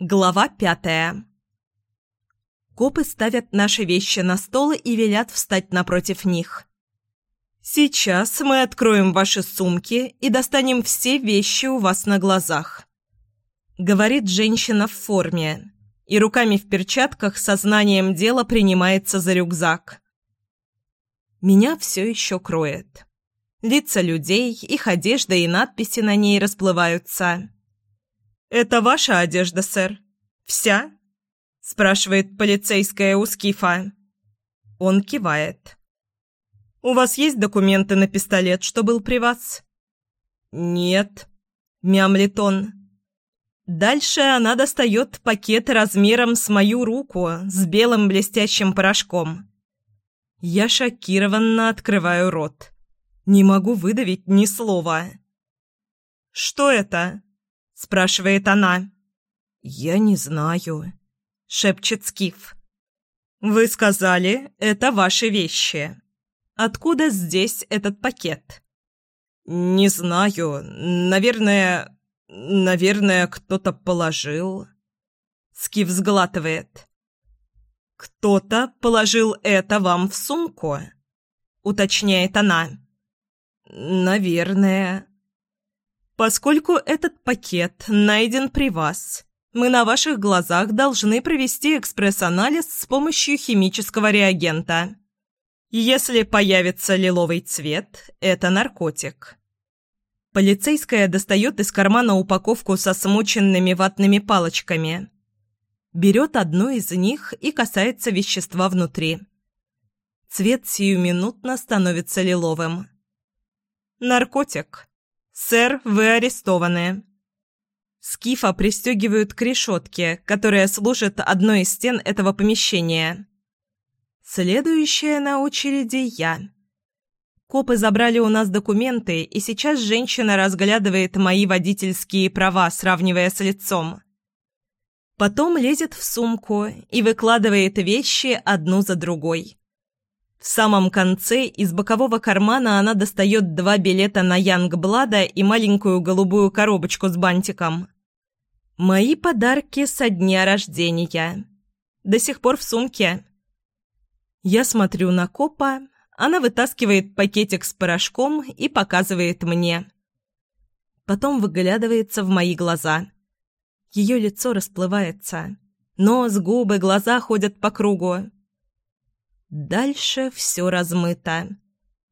Глава пятая. Копы ставят наши вещи на стол и велят встать напротив них. «Сейчас мы откроем ваши сумки и достанем все вещи у вас на глазах», — говорит женщина в форме, и руками в перчатках сознанием дела принимается за рюкзак. Меня все еще кроет. Лица людей, их одежда и надписи на ней расплываются. «Это ваша одежда, сэр? Вся?» – спрашивает полицейская у Скифа. Он кивает. «У вас есть документы на пистолет, что был при вас?» «Нет», – мямлит он. Дальше она достает пакет размером с мою руку с белым блестящим порошком. Я шокированно открываю рот. Не могу выдавить ни слова. «Что это?» Спрашивает она. «Я не знаю», — шепчет Скиф. «Вы сказали, это ваши вещи. Откуда здесь этот пакет?» «Не знаю. Наверное... Наверное, кто-то положил...» Скиф сглатывает. «Кто-то положил это вам в сумку?» — уточняет она. «Наверное...» Поскольку этот пакет найден при вас, мы на ваших глазах должны провести экспресс-анализ с помощью химического реагента. Если появится лиловый цвет, это наркотик. Полицейская достает из кармана упаковку со смоченными ватными палочками. Берет одну из них и касается вещества внутри. Цвет сиюминутно становится лиловым. Наркотик. «Сэр, вы арестованы». Скифа пристегивают к решетке, которая служит одной из стен этого помещения. Следующая на очереди я. Копы забрали у нас документы, и сейчас женщина разглядывает мои водительские права, сравнивая с лицом. Потом лезет в сумку и выкладывает вещи одну за другой. В самом конце из бокового кармана она достает два билета на Янгблада и маленькую голубую коробочку с бантиком. Мои подарки со дня рождения. До сих пор в сумке. Я смотрю на копа, она вытаскивает пакетик с порошком и показывает мне. Потом выглядывается в мои глаза. Ее лицо расплывается. Нос, губы, глаза ходят по кругу. Дальше все размыто.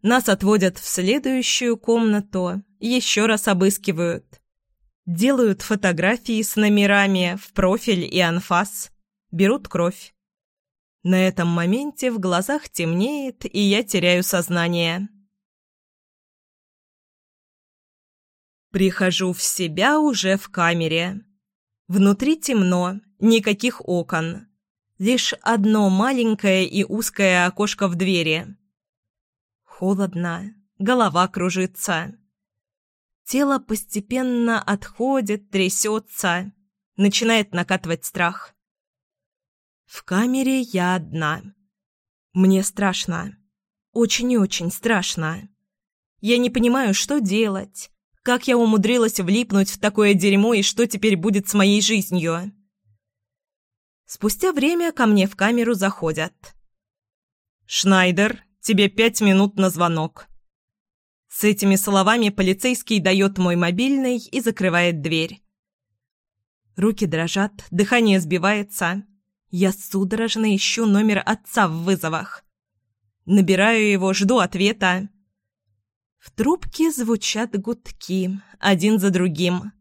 Нас отводят в следующую комнату, еще раз обыскивают. Делают фотографии с номерами в профиль и анфас. Берут кровь. На этом моменте в глазах темнеет, и я теряю сознание. Прихожу в себя уже в камере. Внутри темно, никаких окон. Лишь одно маленькое и узкое окошко в двери. Холодно, голова кружится. Тело постепенно отходит, трясется, начинает накатывать страх. В камере я одна. Мне страшно. Очень и очень страшно. Я не понимаю, что делать. Как я умудрилась влипнуть в такое дерьмо и что теперь будет с моей жизнью? Спустя время ко мне в камеру заходят. «Шнайдер, тебе пять минут на звонок». С этими словами полицейский дает мой мобильный и закрывает дверь. Руки дрожат, дыхание сбивается. Я судорожно ищу номер отца в вызовах. Набираю его, жду ответа. В трубке звучат гудки, один за другим.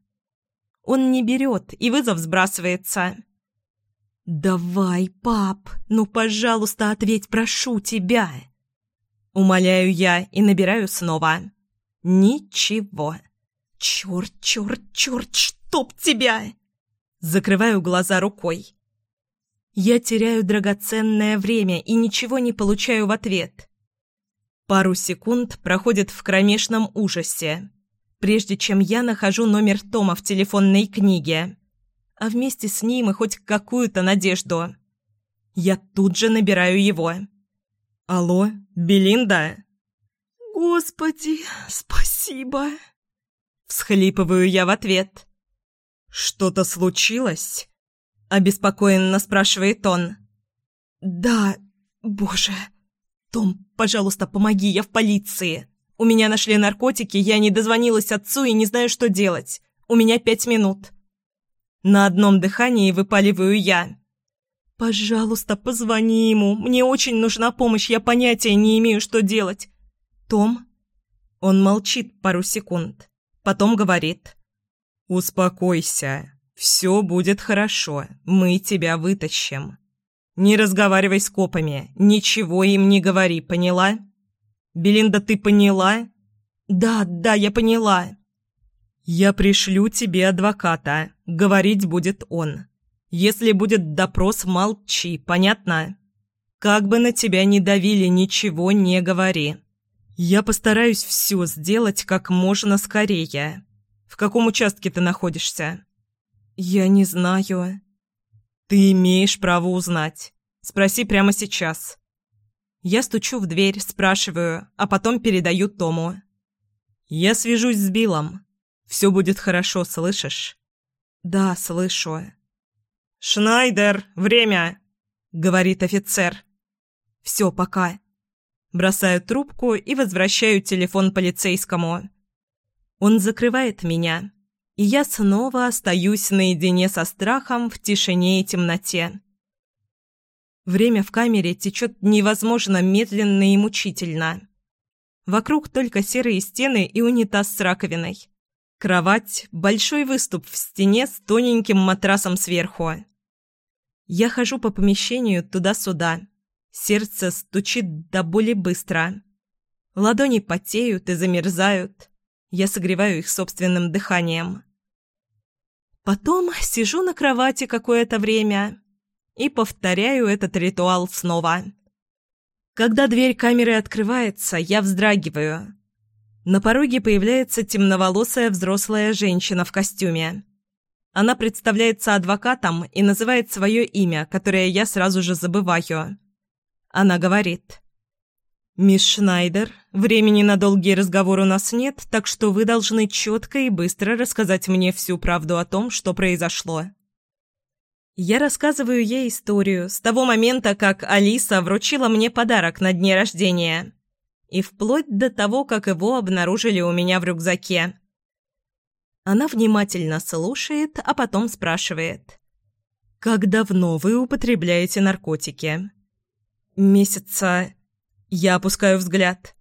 Он не берет, и вызов сбрасывается. «Давай, пап, ну, пожалуйста, ответь, прошу тебя!» Умоляю я и набираю снова. «Ничего!» «Черт, черт, черт, чтоб тебя!» Закрываю глаза рукой. Я теряю драгоценное время и ничего не получаю в ответ. Пару секунд проходит в кромешном ужасе, прежде чем я нахожу номер Тома в телефонной книге а вместе с ним и хоть какую-то надежду. Я тут же набираю его. «Алло, Белинда?» «Господи, спасибо!» Всхлипываю я в ответ. «Что-то случилось?» — обеспокоенно спрашивает он. «Да, боже. Том, пожалуйста, помоги, я в полиции. У меня нашли наркотики, я не дозвонилась отцу и не знаю, что делать. У меня пять минут». На одном дыхании выпаливаю я. «Пожалуйста, позвони ему. Мне очень нужна помощь, я понятия не имею, что делать. Том?» Он молчит пару секунд. Потом говорит. «Успокойся. Все будет хорошо. Мы тебя вытащим. Не разговаривай с копами. Ничего им не говори, поняла? Белинда, ты поняла?» «Да, да, я поняла». «Я пришлю тебе адвоката. Говорить будет он. Если будет допрос, молчи, понятно? Как бы на тебя ни давили, ничего не говори. Я постараюсь все сделать как можно скорее. В каком участке ты находишься?» «Я не знаю». «Ты имеешь право узнать. Спроси прямо сейчас». Я стучу в дверь, спрашиваю, а потом передаю Тому. «Я свяжусь с Биллом. Все будет хорошо, слышишь?» «Да, слышу». «Шнайдер, время!» — говорит офицер. «Все, пока». Бросаю трубку и возвращаю телефон полицейскому. Он закрывает меня, и я снова остаюсь наедине со страхом в тишине и темноте. Время в камере течет невозможно медленно и мучительно. Вокруг только серые стены и унитаз с раковиной. Кровать – большой выступ в стене с тоненьким матрасом сверху. Я хожу по помещению туда-сюда. Сердце стучит до боли быстро. Ладони потеют и замерзают. Я согреваю их собственным дыханием. Потом сижу на кровати какое-то время и повторяю этот ритуал снова. Когда дверь камеры открывается, я вздрагиваю – на пороге появляется темноволосая взрослая женщина в костюме. Она представляется адвокатом и называет свое имя, которое я сразу же забываю. Она говорит. «Мисс Шнайдер, времени на долгий разговор у нас нет, так что вы должны четко и быстро рассказать мне всю правду о том, что произошло». Я рассказываю ей историю с того момента, как Алиса вручила мне подарок на дне рождения и вплоть до того, как его обнаружили у меня в рюкзаке. Она внимательно слушает, а потом спрашивает. «Как давно вы употребляете наркотики?» «Месяца...» Я опускаю взгляд.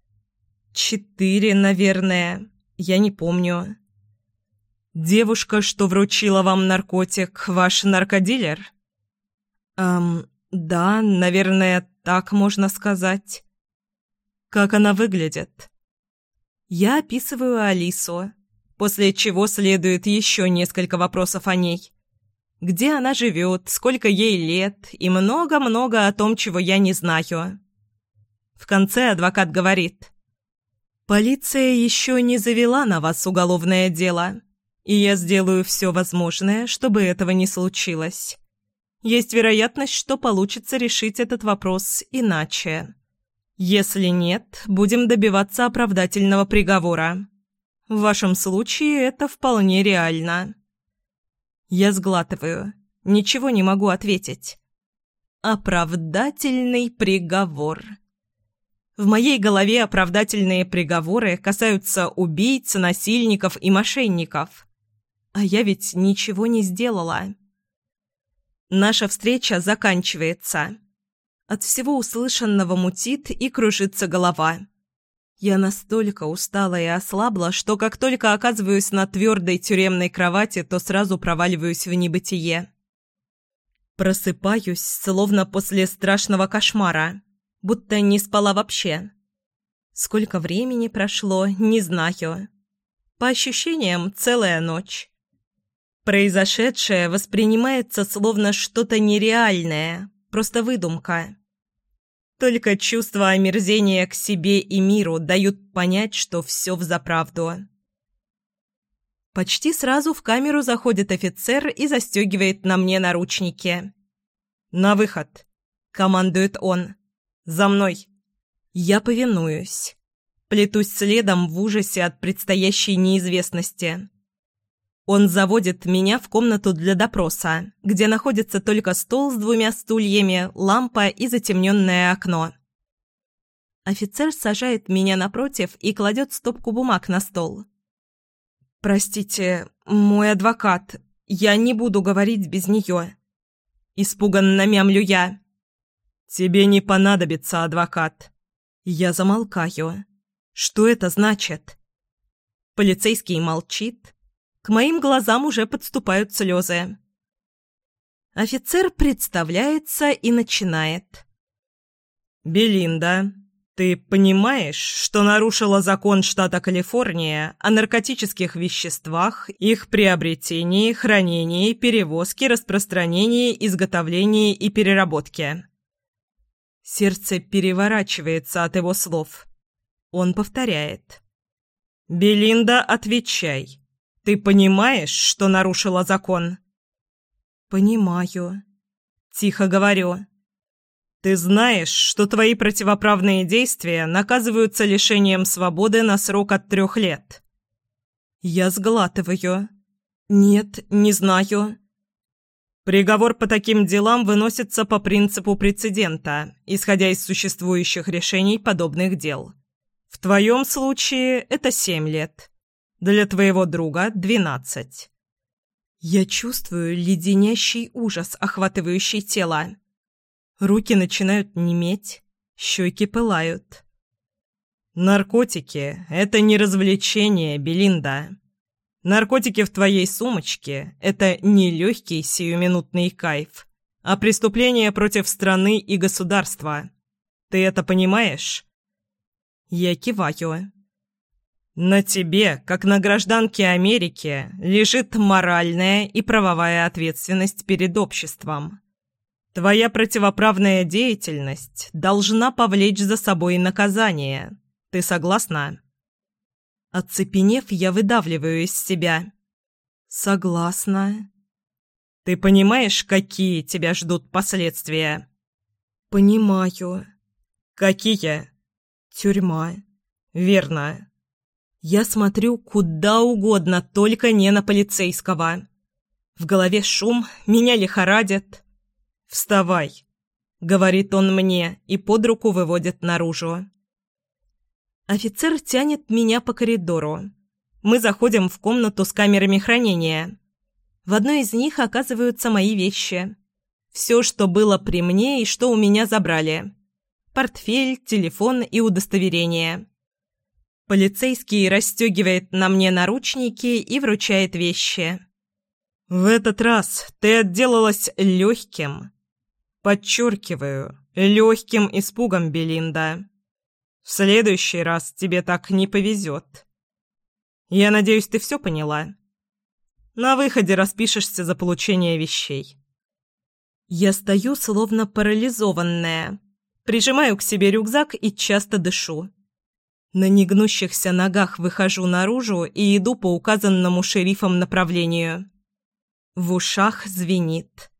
«Четыре, наверное. Я не помню». «Девушка, что вручила вам наркотик, ваш наркодилер?» «Эм, да, наверное, так можно сказать». Как она выглядит? Я описываю Алису, после чего следует еще несколько вопросов о ней. Где она живет, сколько ей лет и много-много о том, чего я не знаю. В конце адвокат говорит. «Полиция еще не завела на вас уголовное дело, и я сделаю все возможное, чтобы этого не случилось. Есть вероятность, что получится решить этот вопрос иначе». Если нет, будем добиваться оправдательного приговора. В вашем случае это вполне реально. Я сглатываю. Ничего не могу ответить. Оправдательный приговор. В моей голове оправдательные приговоры касаются убийц, насильников и мошенников. А я ведь ничего не сделала. Наша встреча заканчивается. От всего услышанного мутит и кружится голова. Я настолько устала и ослабла, что как только оказываюсь на твердой тюремной кровати, то сразу проваливаюсь в небытие. Просыпаюсь, словно после страшного кошмара, будто не спала вообще. Сколько времени прошло, не знаю. По ощущениям, целая ночь. Произошедшее воспринимается словно что-то нереальное, просто выдумка. Только чувство омерзения к себе и миру дают понять, что все взаправду. Почти сразу в камеру заходит офицер и застегивает на мне наручники. «На выход!» — командует он. «За мной!» Я повинуюсь. Плетусь следом в ужасе от предстоящей неизвестности. Он заводит меня в комнату для допроса, где находится только стол с двумя стульями, лампа и затемненное окно. Офицер сажает меня напротив и кладет стопку бумаг на стол. «Простите, мой адвокат. Я не буду говорить без нее». Испуганно мямлю я. «Тебе не понадобится адвокат». Я замолкаю. «Что это значит?» Полицейский молчит, к моим глазам уже подступают слезы. Офицер представляется и начинает. «Белинда, ты понимаешь, что нарушила закон штата Калифорния о наркотических веществах, их приобретении, хранении, перевозке, распространении, изготовлении и переработке?» Сердце переворачивается от его слов. Он повторяет. «Белинда, отвечай. Ты понимаешь, что нарушила закон?» «Понимаю», — тихо говорю. «Ты знаешь, что твои противоправные действия наказываются лишением свободы на срок от трех лет?» Я сглатываю. «Нет, не знаю». Приговор по таким делам выносится по принципу прецедента, исходя из существующих решений подобных дел. В твоем случае это семь лет. Для твоего друга двенадцать. Я чувствую леденящий ужас, охватывающий тело. Руки начинают неметь, щеки пылают. «Наркотики — это не развлечение, Белинда. Наркотики в твоей сумочке — это не легкий сиюминутный кайф, а преступление против страны и государства. Ты это понимаешь?» Я киваю. На тебе, как на гражданке Америки, лежит моральная и правовая ответственность перед обществом. Твоя противоправная деятельность должна повлечь за собой наказание. Ты согласна? Оцепенев, я выдавливаю из себя. Согласна. Ты понимаешь, какие тебя ждут последствия? Понимаю. Какие? Тюрьма. Верно. Я смотрю куда угодно, только не на полицейского. В голове шум, меня лихорадит. «Вставай!» — говорит он мне и под руку выводит наружу. Офицер тянет меня по коридору. Мы заходим в комнату с камерами хранения. В одной из них оказываются мои вещи. Все, что было при мне и что у меня забрали. Портфель, телефон и удостоверение. Полицейский расстегивает на мне наручники и вручает вещи. «В этот раз ты отделалась легким. Подчеркиваю, легким испугом, Белинда. В следующий раз тебе так не повезет. Я надеюсь, ты все поняла. На выходе распишешься за получение вещей». Я стою, словно парализованная. Прижимаю к себе рюкзак и часто дышу. На негнущихся ногах выхожу наружу и иду по указанному шерифом направлению. В ушах звенит.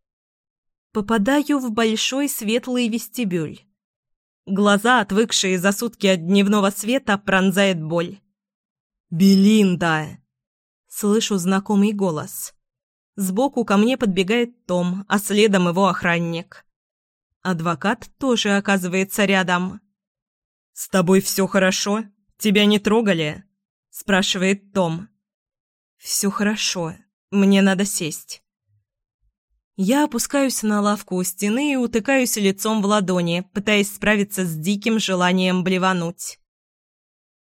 Попадаю в большой светлый вестибюль. Глаза, отвыкшие за сутки от дневного света, пронзает боль. «Белинда!» Слышу знакомый голос. Сбоку ко мне подбегает Том, а следом его охранник. Адвокат тоже оказывается рядом. «С тобой все хорошо? Тебя не трогали?» – спрашивает Том. «Все хорошо. Мне надо сесть». Я опускаюсь на лавку у стены и утыкаюсь лицом в ладони, пытаясь справиться с диким желанием блевануть.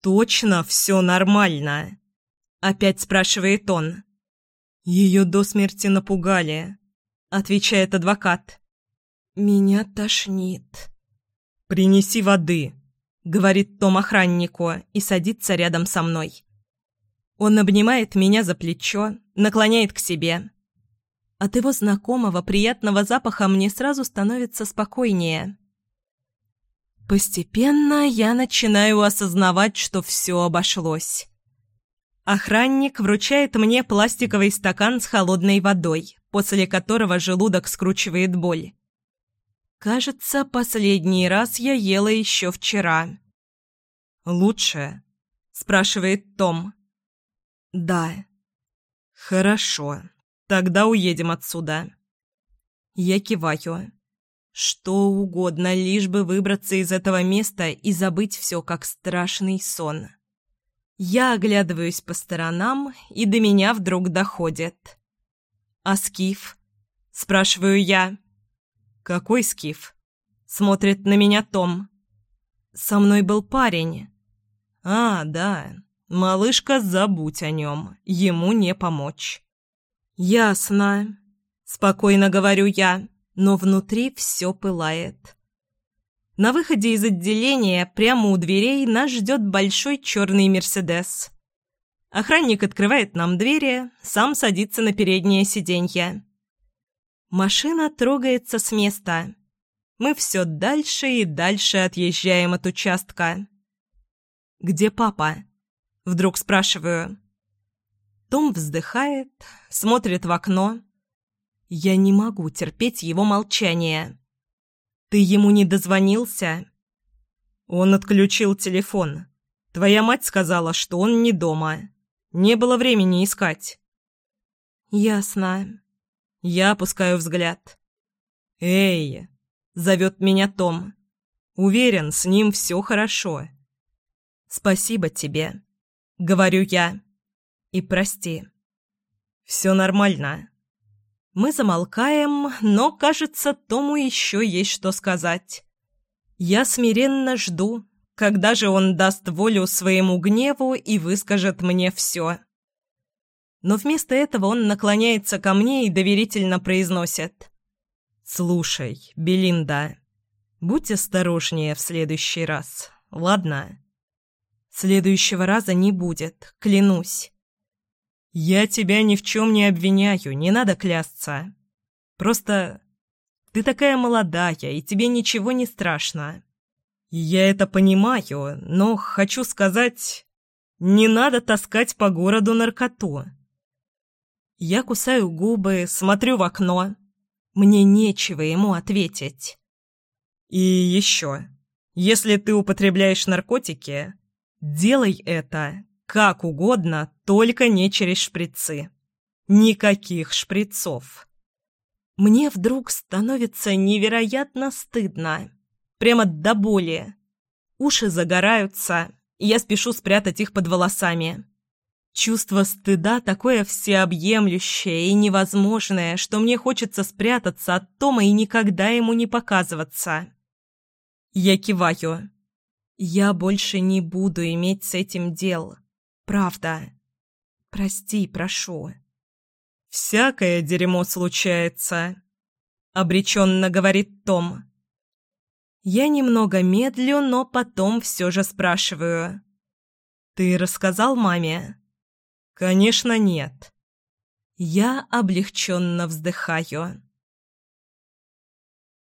«Точно все нормально?» – опять спрашивает он. «Ее до смерти напугали», – отвечает адвокат. «Меня тошнит». «Принеси воды», — говорит Том охраннику и садится рядом со мной. Он обнимает меня за плечо, наклоняет к себе. От его знакомого приятного запаха мне сразу становится спокойнее. Постепенно я начинаю осознавать, что все обошлось. Охранник вручает мне пластиковый стакан с холодной водой, после которого желудок скручивает боль. Кажется, последний раз я ела еще вчера. «Лучше?» – спрашивает Том. «Да». «Хорошо. Тогда уедем отсюда». Я киваю. Что угодно, лишь бы выбраться из этого места и забыть все, как страшный сон. Я оглядываюсь по сторонам, и до меня вдруг доходит. «А Скиф?» – спрашиваю я. «Какой Скиф?» – смотрит на меня Том. «Со мной был парень». «А, да. Малышка, забудь о нем. Ему не помочь». «Ясно», – спокойно говорю я но внутри все пылает. На выходе из отделения прямо у дверей нас ждет большой черный «Мерседес». Охранник открывает нам двери, сам садится на переднее сиденье. Машина трогается с места. Мы все дальше и дальше отъезжаем от участка. «Где папа?» — вдруг спрашиваю. Том вздыхает, смотрит в окно. Я не могу терпеть его молчание. «Ты ему не дозвонился?» «Он отключил телефон. Твоя мать сказала, что он не дома. Не было времени искать». «Ясно». Я опускаю взгляд. «Эй!» — зовет меня Том. «Уверен, с ним все хорошо». «Спасибо тебе», — говорю я. «И прости». «Все нормально». Мы замолкаем, но, кажется, Тому еще есть что сказать. Я смиренно жду, когда же он даст волю своему гневу и выскажет мне все. Но вместо этого он наклоняется ко мне и доверительно произносит. «Слушай, Белинда, будь осторожнее в следующий раз, ладно?» «Следующего раза не будет, клянусь». «Я тебя ни в чем не обвиняю, не надо клясться. Просто ты такая молодая, и тебе ничего не страшно. Я это понимаю, но хочу сказать, не надо таскать по городу наркоту». Я кусаю губы, смотрю в окно. Мне нечего ему ответить. «И еще, если ты употребляешь наркотики, делай это как угодно, только не через шприцы. Никаких шприцов. Мне вдруг становится невероятно стыдно. Прямо до боли. Уши загораются, и я спешу спрятать их под волосами. Чувство стыда такое всеобъемлющее и невозможное, что мне хочется спрятаться от Тома и никогда ему не показываться. Я киваю. Я больше не буду иметь с этим дел. Правда. Прости, прошу. Всякое дерьмо случается, обреченно говорит Том. Я немного медлю, но потом все же спрашиваю. Ты рассказал маме? Конечно, нет. Я облегченно вздыхаю.